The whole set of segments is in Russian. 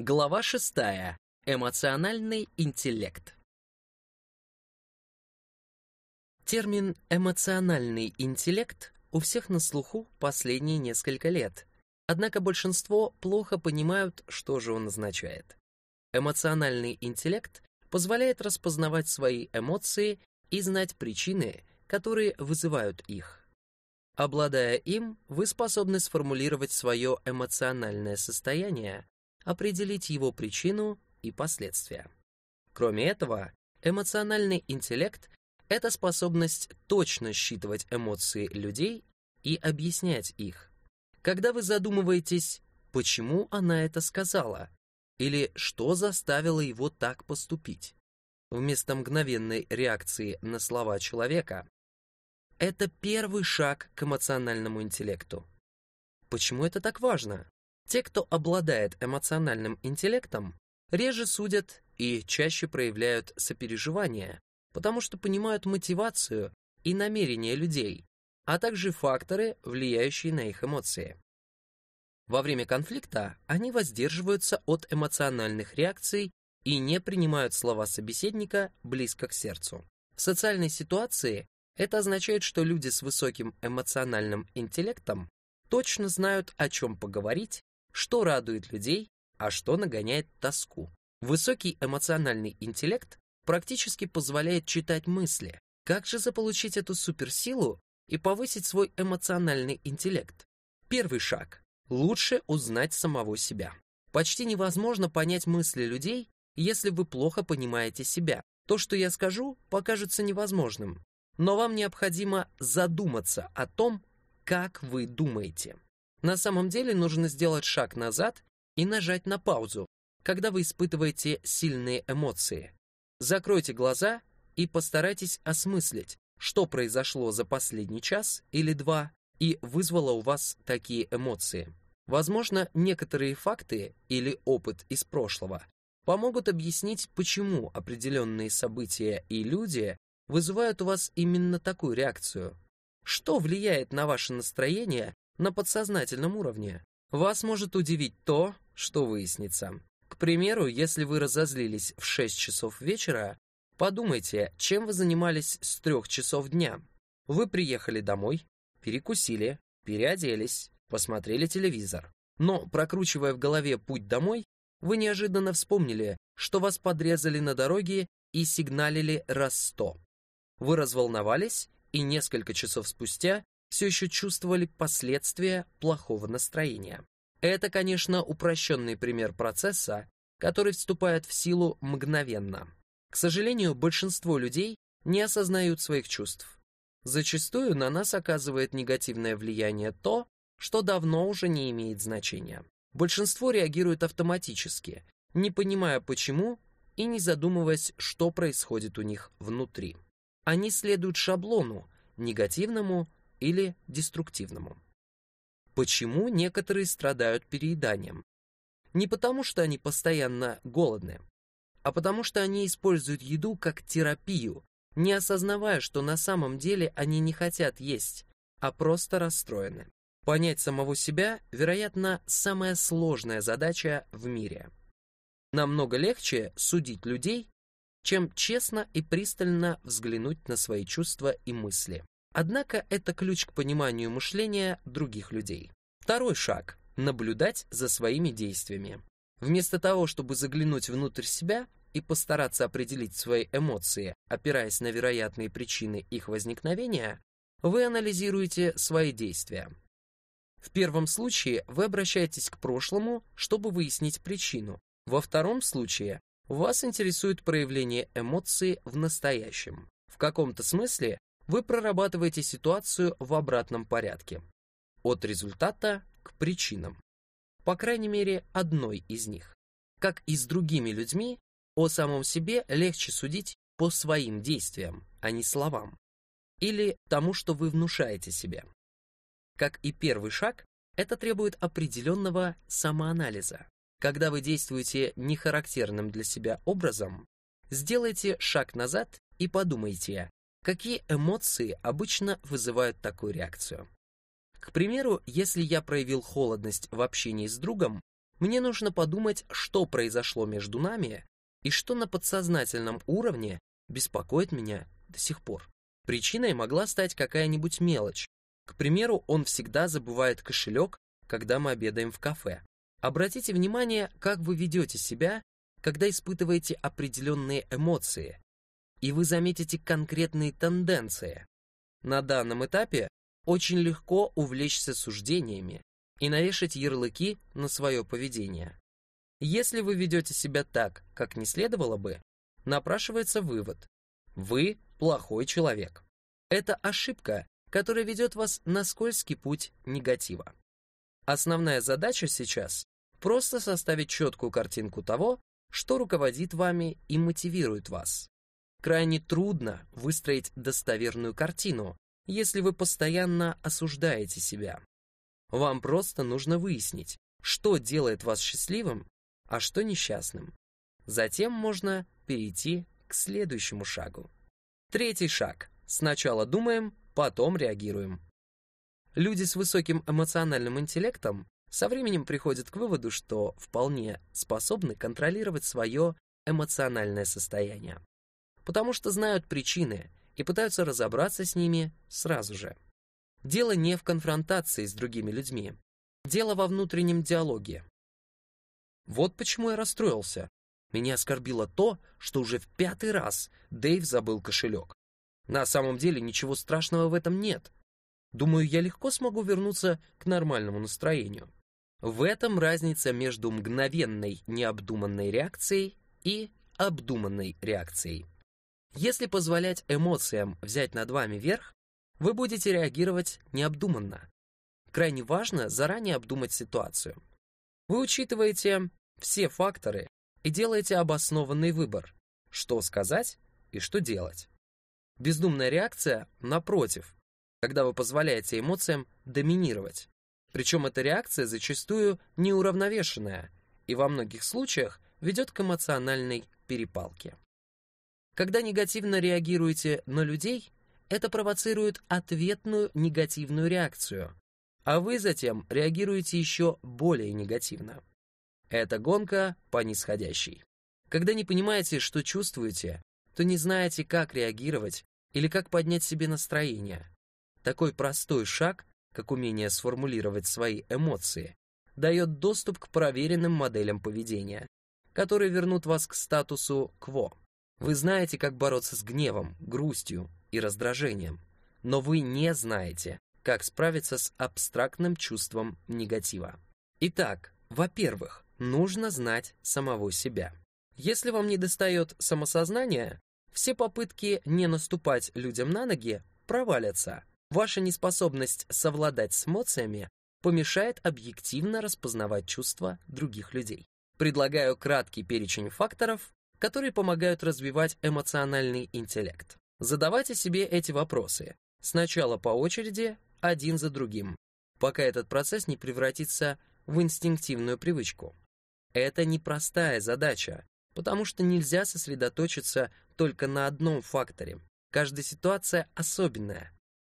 Глава 6. Эмоциональный интеллект. Термин «эмоциональный интеллект» у всех на слуху последние несколько лет, однако большинство плохо понимают, что же он означает. Эмоциональный интеллект позволяет распознавать свои эмоции и знать причины, которые вызывают их. Обладая им, вы способны сформулировать свое эмоциональное состояние, определить его причину и последствия. Кроме этого, эмоциональный интеллект — это способность точно считывать эмоции людей и объяснять их. Когда вы задумываетесь, почему она это сказала, или что заставило его так поступить, вместо мгновенной реакции на слова человека, это первый шаг к эмоциональному интеллекту. Почему это так важно? Те, кто обладает эмоциональным интеллектом, реже судят и чаще проявляют сопереживание, потому что понимают мотивацию и намерения людей, а также факторы, влияющие на их эмоции. Во время конфликта они воздерживаются от эмоциональных реакций и не принимают слова собеседника близко к сердцу. В социальной ситуации это означает, что люди с высоким эмоциональным интеллектом точно знают, о чем поговорить что радует людей, а что нагоняет тоску. Высокий эмоциональный интеллект практически позволяет читать мысли. Как же заполучить эту суперсилу и повысить свой эмоциональный интеллект? Первый шаг. Лучше узнать самого себя. Почти невозможно понять мысли людей, если вы плохо понимаете себя. То, что я скажу, покажется невозможным. Но вам необходимо задуматься о том, как вы думаете. На самом деле нужно сделать шаг назад и нажать на паузу, когда вы испытываете сильные эмоции. Закройте глаза и постарайтесь осмыслить, что произошло за последний час или два и вызвало у вас такие эмоции. Возможно, некоторые факты или опыт из прошлого помогут объяснить, почему определенные события и люди вызывают у вас именно такую реакцию. Что влияет на ваше настроение на подсознательном уровне. Вас может удивить то, что выяснится. К примеру, если вы разозлились в 6 часов вечера, подумайте, чем вы занимались с 3 часов дня. Вы приехали домой, перекусили, переоделись, посмотрели телевизор. Но, прокручивая в голове путь домой, вы неожиданно вспомнили, что вас подрезали на дороге и сигналили раз сто. Вы разволновались, и несколько часов спустя все еще чувствовали последствия плохого настроения. Это, конечно, упрощенный пример процесса, который вступает в силу мгновенно. К сожалению, большинство людей не осознают своих чувств. Зачастую на нас оказывает негативное влияние то, что давно уже не имеет значения. Большинство реагирует автоматически, не понимая почему и не задумываясь, что происходит у них внутри. Они следуют шаблону, негативному или деструктивному. Почему некоторые страдают перееданием? Не потому, что они постоянно голодны, а потому что они используют еду как терапию, не осознавая, что на самом деле они не хотят есть, а просто расстроены. Понять самого себя, вероятно, самая сложная задача в мире. Намного легче судить людей, чем честно и пристально взглянуть на свои чувства и мысли. Однако это ключ к пониманию мышления других людей. Второй шаг – наблюдать за своими действиями. Вместо того, чтобы заглянуть внутрь себя и постараться определить свои эмоции, опираясь на вероятные причины их возникновения, вы анализируете свои действия. В первом случае вы обращаетесь к прошлому, чтобы выяснить причину. Во втором случае вас интересует проявление эмоции в настоящем. В каком-то смысле вы прорабатываете ситуацию в обратном порядке. От результата к причинам. По крайней мере, одной из них. Как и с другими людьми, о самом себе легче судить по своим действиям, а не словам. Или тому, что вы внушаете себе. Как и первый шаг, это требует определенного самоанализа. Когда вы действуете нехарактерным для себя образом, сделайте шаг назад и подумайте, Какие эмоции обычно вызывают такую реакцию? К примеру, если я проявил холодность в общении с другом, мне нужно подумать, что произошло между нами и что на подсознательном уровне беспокоит меня до сих пор. Причиной могла стать какая-нибудь мелочь. К примеру, он всегда забывает кошелек, когда мы обедаем в кафе. Обратите внимание, как вы ведете себя, когда испытываете определенные эмоции, и вы заметите конкретные тенденции. На данном этапе очень легко увлечься суждениями и навешать ярлыки на свое поведение. Если вы ведете себя так, как не следовало бы, напрашивается вывод. Вы плохой человек. Это ошибка, которая ведет вас на скользкий путь негатива. Основная задача сейчас — просто составить четкую картинку того, что руководит вами и мотивирует вас. Крайне трудно выстроить достоверную картину, если вы постоянно осуждаете себя. Вам просто нужно выяснить, что делает вас счастливым, а что несчастным. Затем можно перейти к следующему шагу. Третий шаг. Сначала думаем, потом реагируем. Люди с высоким эмоциональным интеллектом со временем приходят к выводу, что вполне способны контролировать свое эмоциональное состояние, потому что знают причины и пытаются разобраться с ними сразу же. Дело не в конфронтации с другими людьми, дело во внутреннем диалоге. Вот почему я расстроился. Меня оскорбило то, что уже в пятый раз Дэйв забыл кошелек. На самом деле ничего страшного в этом нет. Думаю, я легко смогу вернуться к нормальному настроению. В этом разница между мгновенной необдуманной реакцией и обдуманной реакцией. Если позволять эмоциям взять над вами верх, вы будете реагировать необдуманно. Крайне важно заранее обдумать ситуацию. Вы учитываете все факторы и делаете обоснованный выбор, что сказать и что делать. Бездумная реакция, напротив, когда вы позволяете эмоциям доминировать. Причем эта реакция зачастую неуравновешенная и во многих случаях ведет к эмоциональной перепалке. Когда негативно реагируете на людей, это провоцирует ответную негативную реакцию, а вы затем реагируете еще более негативно. Это гонка по нисходящей. Когда не понимаете, что чувствуете, то не знаете, как реагировать или как поднять себе настроение. Такой простой шаг как умение сформулировать свои эмоции, дает доступ к проверенным моделям поведения, которые вернут вас к статусу кво. Вы знаете, как бороться с гневом, грустью и раздражением, но вы не знаете, как справиться с абстрактным чувством негатива. Итак, во-первых, нужно знать самого себя. Если вам недостает самосознания, все попытки не наступать людям на ноги провалятся, Ваша неспособность совладать с эмоциями помешает объективно распознавать чувства других людей. Предлагаю краткий перечень факторов, которые помогают развивать эмоциональный интеллект. Задавайте себе эти вопросы. Сначала по очереди, один за другим, пока этот процесс не превратится в инстинктивную привычку. Это непростая задача, потому что нельзя сосредоточиться только на одном факторе. Каждая ситуация особенная,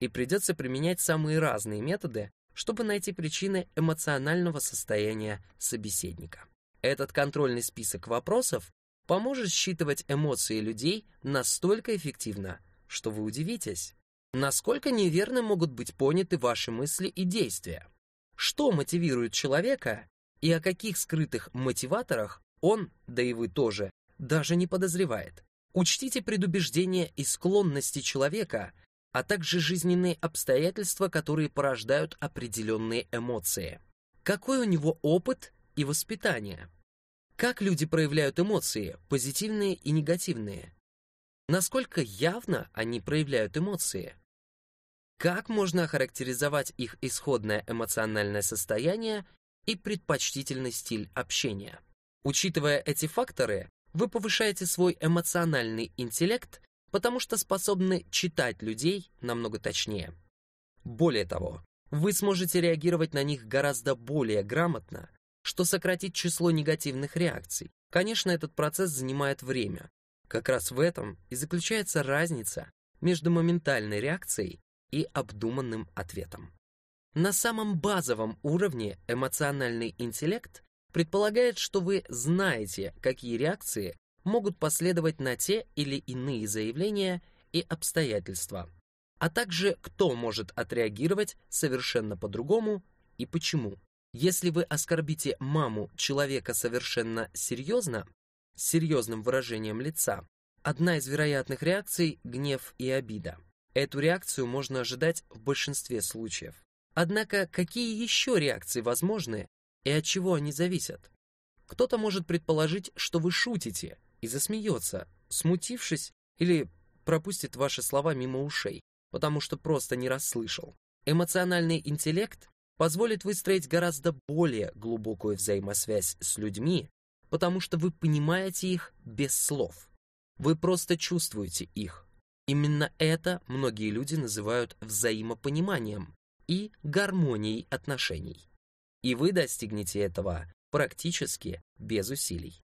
и придется применять самые разные методы, чтобы найти причины эмоционального состояния собеседника. Этот контрольный список вопросов поможет считывать эмоции людей настолько эффективно, что вы удивитесь, насколько неверно могут быть поняты ваши мысли и действия. Что мотивирует человека и о каких скрытых мотиваторах он, да и вы тоже, даже не подозревает. Учтите предубеждения и склонности человека а также жизненные обстоятельства, которые порождают определенные эмоции. Какой у него опыт и воспитание? Как люди проявляют эмоции, позитивные и негативные? Насколько явно они проявляют эмоции? Как можно охарактеризовать их исходное эмоциональное состояние и предпочтительный стиль общения? Учитывая эти факторы, вы повышаете свой эмоциональный интеллект потому что способны читать людей намного точнее. Более того, вы сможете реагировать на них гораздо более грамотно, что сократит число негативных реакций. Конечно, этот процесс занимает время. Как раз в этом и заключается разница между моментальной реакцией и обдуманным ответом. На самом базовом уровне эмоциональный интеллект предполагает, что вы знаете, какие реакции могут последовать на те или иные заявления и обстоятельства, а также кто может отреагировать совершенно по-другому и почему. Если вы оскорбите маму человека совершенно серьезно, с серьезным выражением лица, одна из вероятных реакций – гнев и обида. Эту реакцию можно ожидать в большинстве случаев. Однако, какие еще реакции возможны и от чего они зависят? Кто-то может предположить, что вы шутите, и засмеется, смутившись или пропустит ваши слова мимо ушей, потому что просто не расслышал. Эмоциональный интеллект позволит выстроить гораздо более глубокую взаимосвязь с людьми, потому что вы понимаете их без слов. Вы просто чувствуете их. Именно это многие люди называют взаимопониманием и гармонией отношений. И вы достигнете этого практически без усилий.